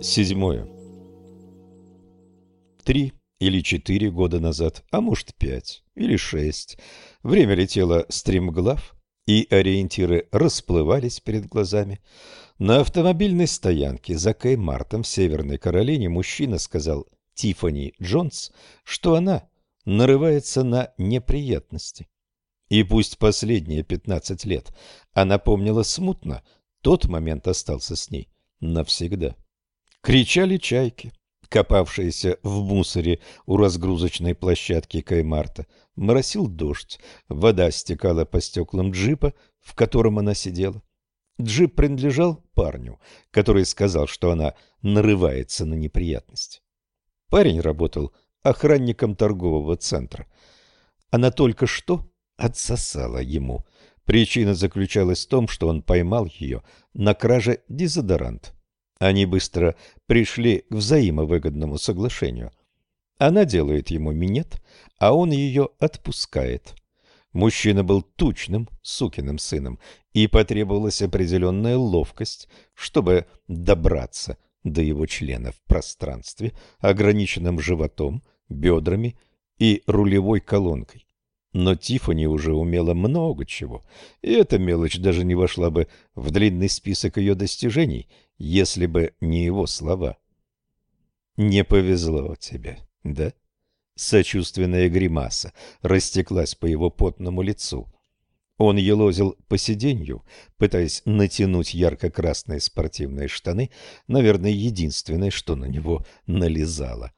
Седьмое. Три четыре года назад, а может пять или шесть, время летело стремглав, и ориентиры расплывались перед глазами. На автомобильной стоянке за Кей-Мартом в Северной Каролине мужчина сказал Тиффани Джонс, что она нарывается на неприятности. И пусть последние пятнадцать лет она помнила смутно, тот момент остался с ней навсегда. Кричали чайки, копавшиеся в мусоре у разгрузочной площадки Каймарта. Моросил дождь, вода стекала по стеклам джипа, в котором она сидела. Джип принадлежал парню, который сказал, что она нарывается на неприятности. Парень работал охранником торгового центра. Она только что отсосала ему. Причина заключалась в том, что он поймал ее на краже дезодоранта. Они быстро пришли к взаимовыгодному соглашению. Она делает ему минет, а он ее отпускает. Мужчина был тучным сукиным сыном, и потребовалась определенная ловкость, чтобы добраться до его члена в пространстве, ограниченном животом, бедрами и рулевой колонкой. Но Тиффани уже умела много чего, и эта мелочь даже не вошла бы в длинный список ее достижений, если бы не его слова. «Не повезло тебе, да?» Сочувственная гримаса растеклась по его потному лицу. Он елозил по сиденью, пытаясь натянуть ярко-красные спортивные штаны, наверное, единственное, что на него налезало.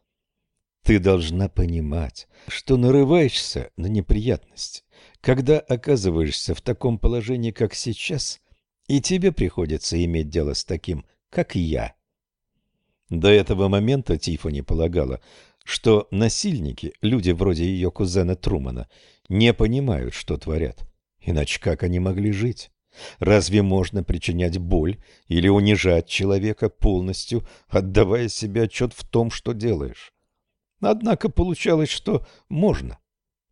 Ты должна понимать, что нарываешься на неприятности, когда оказываешься в таком положении, как сейчас, и тебе приходится иметь дело с таким, как я. До этого момента Тиффани полагала, что насильники, люди вроде ее кузена Трумана, не понимают, что творят. Иначе как они могли жить? Разве можно причинять боль или унижать человека полностью, отдавая себе отчет в том, что делаешь? Однако получалось, что можно.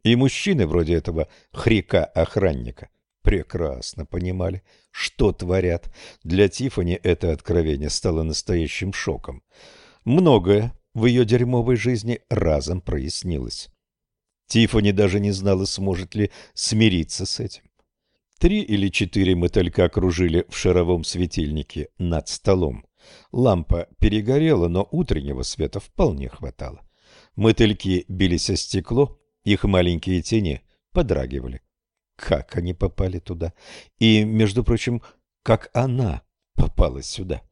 И мужчины вроде этого хрика-охранника прекрасно понимали, что творят. Для Тифани это откровение стало настоящим шоком. Многое в ее дерьмовой жизни разом прояснилось. Тифани даже не знала, сможет ли смириться с этим. Три или четыре мотылька кружили в шаровом светильнике над столом. Лампа перегорела, но утреннего света вполне хватало. Мотыльки бились о стекло, их маленькие тени подрагивали. Как они попали туда? И, между прочим, как она попала сюда?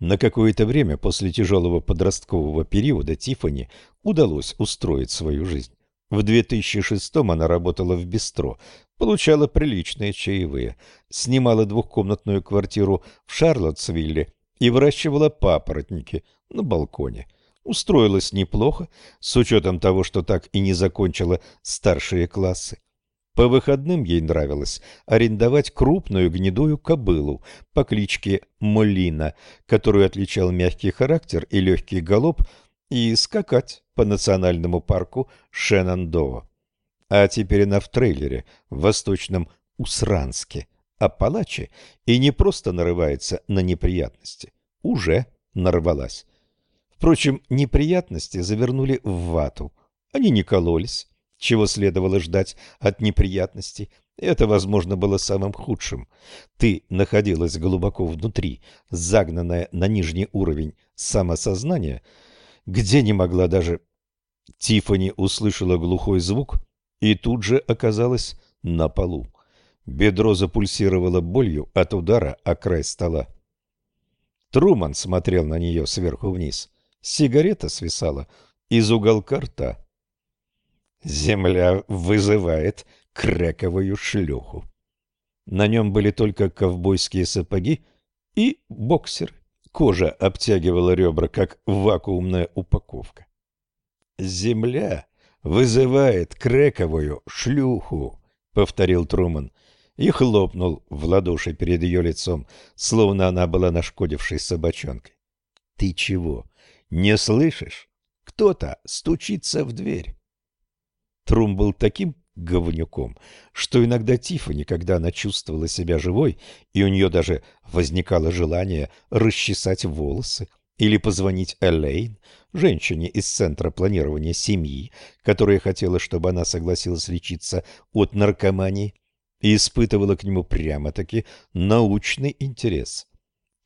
На какое-то время после тяжелого подросткового периода Тифани удалось устроить свою жизнь. В 2006-м она работала в бистро, получала приличные чаевые, снимала двухкомнатную квартиру в Шарлоттсвилле и выращивала папоротники на балконе. Устроилась неплохо, с учетом того, что так и не закончила старшие классы. По выходным ей нравилось арендовать крупную гнедую кобылу по кличке Молина, которую отличал мягкий характер и легкий галоп, и скакать по национальному парку Шенандоа. А теперь она в трейлере в восточном Усранске, Апалаче, и не просто нарывается на неприятности, уже нарвалась. Впрочем, неприятности завернули в вату. Они не кололись, чего следовало ждать от неприятностей. Это, возможно, было самым худшим. Ты находилась глубоко внутри, загнанная на нижний уровень самосознания, где не могла даже... Тифани услышала глухой звук и тут же оказалась на полу. Бедро запульсировало болью от удара о край стола. Труман смотрел на нее сверху вниз. Сигарета свисала из уголка рта. Земля вызывает крековую шлюху. На нем были только ковбойские сапоги и боксеры. Кожа обтягивала ребра, как вакуумная упаковка. Земля вызывает крековую шлюху», — повторил Труман и хлопнул в ладоши перед ее лицом, словно она была нашкодившей собачонкой. «Ты чего, не слышишь? Кто-то стучится в дверь». Трум был таким говнюком, что иногда Тиффани, когда она чувствовала себя живой, и у нее даже возникало желание расчесать волосы или позвонить Элейн, женщине из Центра планирования семьи, которая хотела, чтобы она согласилась лечиться от наркомании, и испытывала к нему прямо-таки научный интерес.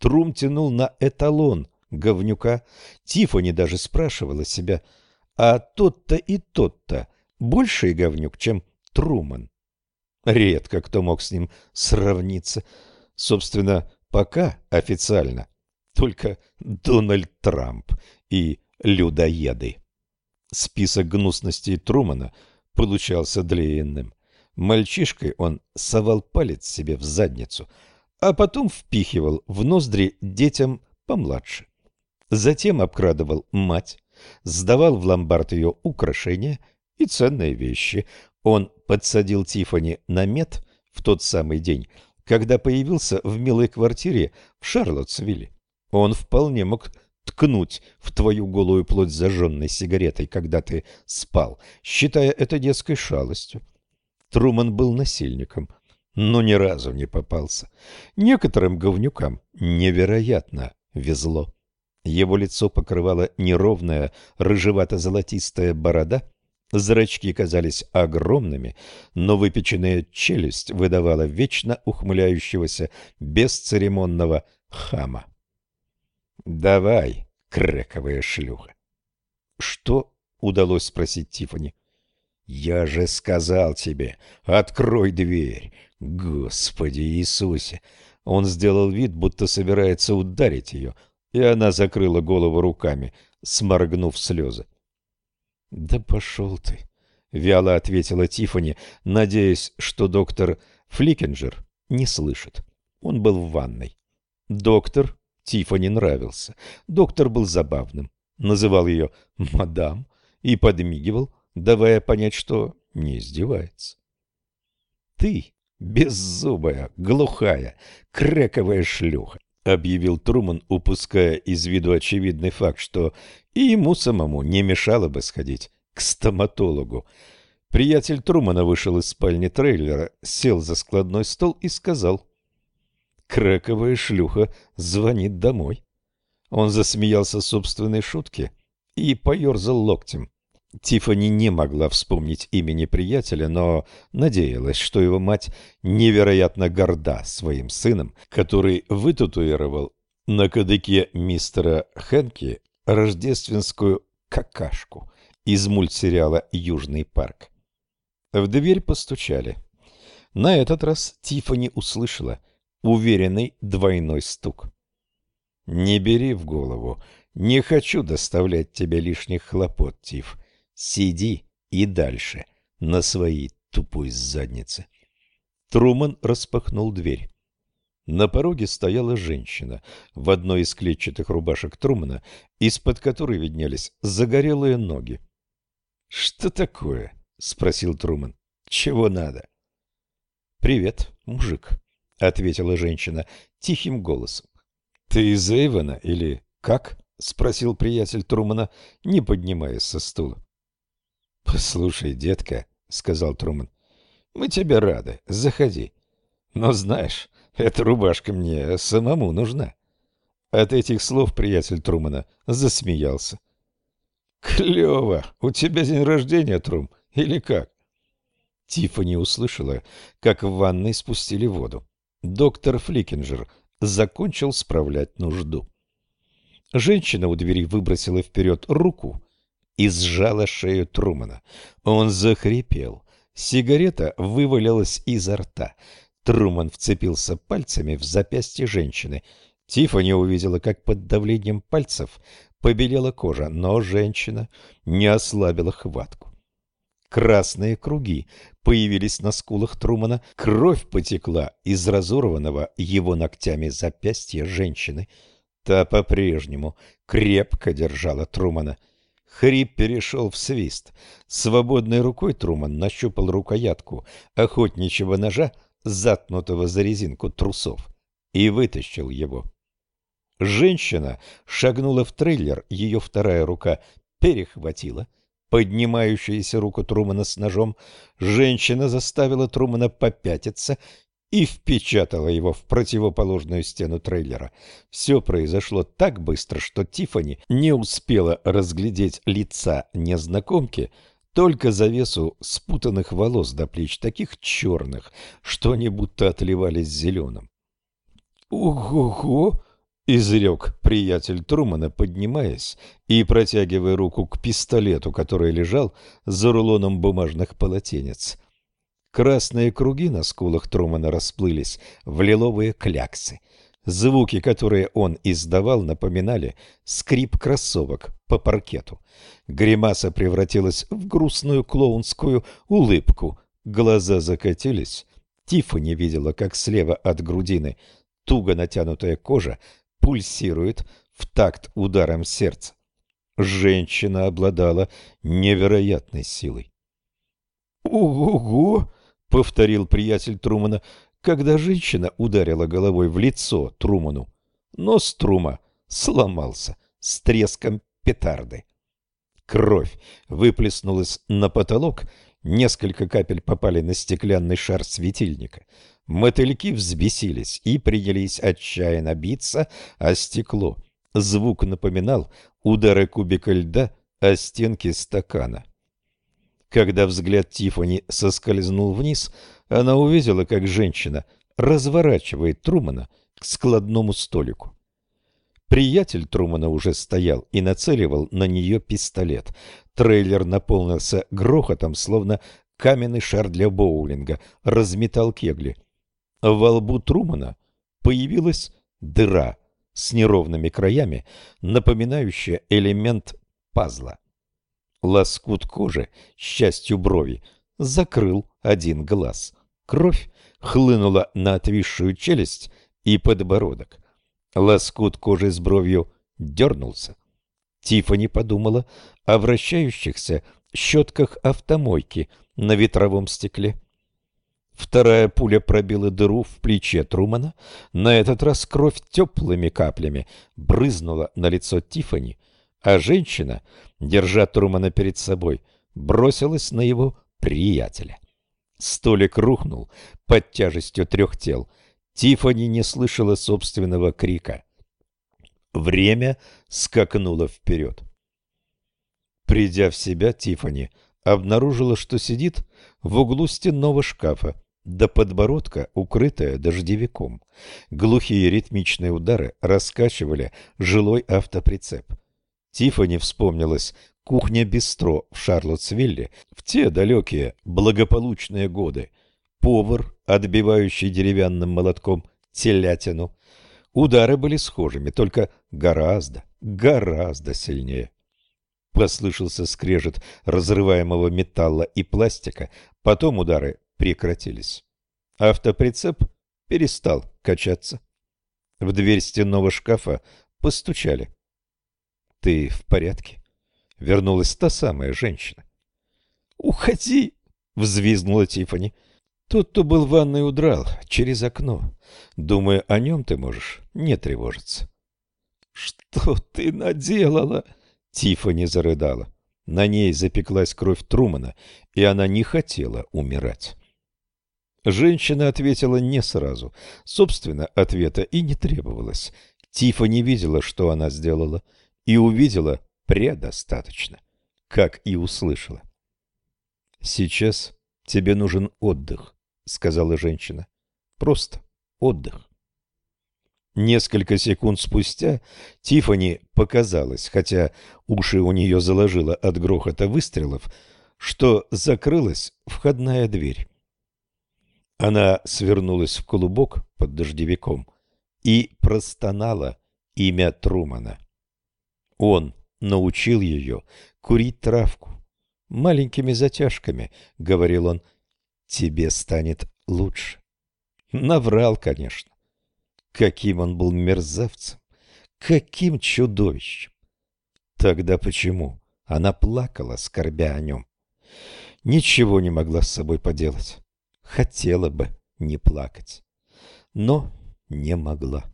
Трум тянул на эталон говнюка. Тиффани даже спрашивала себя, а тот-то и тот-то больший говнюк, чем Труман. Редко кто мог с ним сравниться. Собственно, пока официально только Дональд Трамп и людоеды. Список гнусностей Трумана получался длинным. Мальчишкой он совал палец себе в задницу, а потом впихивал в ноздри детям помладше. Затем обкрадывал мать, сдавал в ломбард ее украшения и ценные вещи. Он подсадил Тифани на мед в тот самый день, когда появился в милой квартире в Шарлоттсвилле. Он вполне мог ткнуть в твою голую плоть зажженной сигаретой, когда ты спал, считая это детской шалостью. Труман был насильником, но ни разу не попался. Некоторым говнюкам невероятно везло. Его лицо покрывала неровная рыжевато-золотистая борода, зрачки казались огромными, но выпеченная челюсть выдавала вечно ухмыляющегося бесцеремонного хама. «Давай, крэковая шлюха!» «Что?» — удалось спросить Тифани. «Я же сказал тебе, открой дверь! Господи Иисусе!» Он сделал вид, будто собирается ударить ее, и она закрыла голову руками, сморгнув слезы. «Да пошел ты!» — вяло ответила Тифани, надеясь, что доктор Фликенджер не слышит. Он был в ванной. Доктор Тифани нравился. Доктор был забавным. Называл ее «мадам» и подмигивал, давая понять, что не издевается. «Ты беззубая, глухая, крековая шлюха», — объявил Труман, упуская из виду очевидный факт, что и ему самому не мешало бы сходить к стоматологу. Приятель Трумана вышел из спальни трейлера, сел за складной стол и сказал — Крэковая шлюха звонит домой. Он засмеялся собственной шутке и поерзал локтем. Тифани не могла вспомнить имени приятеля, но надеялась, что его мать невероятно горда своим сыном, который вытатуировал на кадыке мистера Хэнки рождественскую какашку из мультсериала «Южный парк». В дверь постучали. На этот раз Тифани услышала – уверенный двойной стук. «Не бери в голову. Не хочу доставлять тебе лишних хлопот, Тиф. Сиди и дальше на своей тупой заднице». Труман распахнул дверь. На пороге стояла женщина в одной из клетчатых рубашек Трумана, из-под которой виднелись загорелые ноги. «Что такое?» — спросил Труман. «Чего надо?» «Привет, мужик», — ответила женщина тихим голосом. — Ты из Эйвена или как? — спросил приятель Трумана, не поднимаясь со стула. — Послушай, детка, — сказал Труман, — мы тебе рады, заходи. Но знаешь, эта рубашка мне самому нужна. От этих слов приятель Трумана засмеялся. — Клево! У тебя день рождения, Трум, или как? Тиффани услышала, как в ванной спустили воду. Доктор Фликинджер закончил справлять нужду. Женщина у двери выбросила вперед руку и сжала шею Трумана. Он захрипел. Сигарета вывалилась изо рта. Труман вцепился пальцами в запястье женщины. Тиффани увидела, как под давлением пальцев побелела кожа, но женщина не ослабила хватку. Красные круги появились на скулах Трумана, кровь потекла из разорванного его ногтями запястья женщины. Та по-прежнему крепко держала Трумана. Хрип перешел в свист. Свободной рукой Труман нащупал рукоятку охотничьего ножа, заткнутого за резинку трусов, и вытащил его. Женщина шагнула в трейлер, ее вторая рука перехватила поднимающуюся руку Трумана с ножом. Женщина заставила Трумана попятиться и впечатала его в противоположную стену трейлера. Все произошло так быстро, что Тифани не успела разглядеть лица незнакомки, только завесу спутанных волос до плеч, таких черных, что они будто отливались зеленым. «Ого-го!» — изрек приятель Трумана, поднимаясь и протягивая руку к пистолету, который лежал за рулоном бумажных полотенец. Красные круги на скулах Трумана расплылись в лиловые кляксы. Звуки, которые он издавал, напоминали скрип кроссовок по паркету. Гримаса превратилась в грустную клоунскую улыбку. Глаза закатились. Тиффани видела, как слева от грудины туго натянутая кожа пульсирует в такт ударом сердца. Женщина обладала невероятной силой. «Ого-го!» — повторил приятель Трумана, когда женщина ударила головой в лицо Труману. Нос Трума сломался с треском петарды. Кровь выплеснулась на потолок, несколько капель попали на стеклянный шар светильника. Мотыльки взбесились и принялись отчаянно биться о стекло. Звук напоминал удары кубика льда о стенки стакана. Когда взгляд Тифани соскользнул вниз, она увидела, как женщина разворачивает Трумана к складному столику. Приятель Трумана уже стоял и нацеливал на нее пистолет. Трейлер наполнился грохотом, словно каменный шар для боулинга, разметал кегли. Во лбу Трумана появилась дыра с неровными краями, напоминающая элемент пазла. Лоскут кожи, счастью брови, закрыл один глаз. Кровь хлынула на отвисшую челюсть и подбородок. Лоскут кожи с бровью дернулся. Тифани подумала о вращающихся щетках автомойки на ветровом стекле. Вторая пуля пробила дыру в плече Трумана. На этот раз кровь теплыми каплями брызнула на лицо Тифани, а женщина, держа Трумана перед собой, бросилась на его приятеля. Столик рухнул под тяжестью трех тел. Тифани не слышала собственного крика. Время скакнуло вперед. Придя в себя, Тифани обнаружила, что сидит в углу стенного шкафа, до подбородка, укрытая дождевиком. Глухие ритмичные удары раскачивали жилой автоприцеп. Тифани вспомнилась кухня-бистро в Шарлоттсвилле в те далекие благополучные годы. Повар, отбивающий деревянным молотком телятину. Удары были схожими, только гораздо, гораздо сильнее. Послышался скрежет разрываемого металла и пластика, потом удары прекратились. Автоприцеп перестал качаться. В дверь стенного шкафа постучали. «Ты в порядке?» Вернулась та самая женщина. «Уходи!» — взвизгнула Тифани. «Тот, кто был в ванной, удрал через окно. Думаю, о нем ты можешь не тревожиться». «Что ты наделала?» Тифани зарыдала. На ней запеклась кровь Трумана, и она не хотела умирать. Женщина ответила не сразу. Собственно, ответа и не требовалось. Тифа не видела, что она сделала, и увидела предостаточно, как и услышала. «Сейчас тебе нужен отдых», — сказала женщина. «Просто отдых». Несколько секунд спустя Тифани показалось, хотя уши у нее заложило от грохота выстрелов, что закрылась входная дверь. Она свернулась в клубок под дождевиком и простонала имя Трумана. Он научил ее курить травку. Маленькими затяжками, — говорил он, — тебе станет лучше. Наврал, конечно. Каким он был мерзавцем, каким чудовищем. Тогда почему Она плакала, скорбя о нем. Ничего не могла с собой поделать. Хотела бы не плакать, но не могла.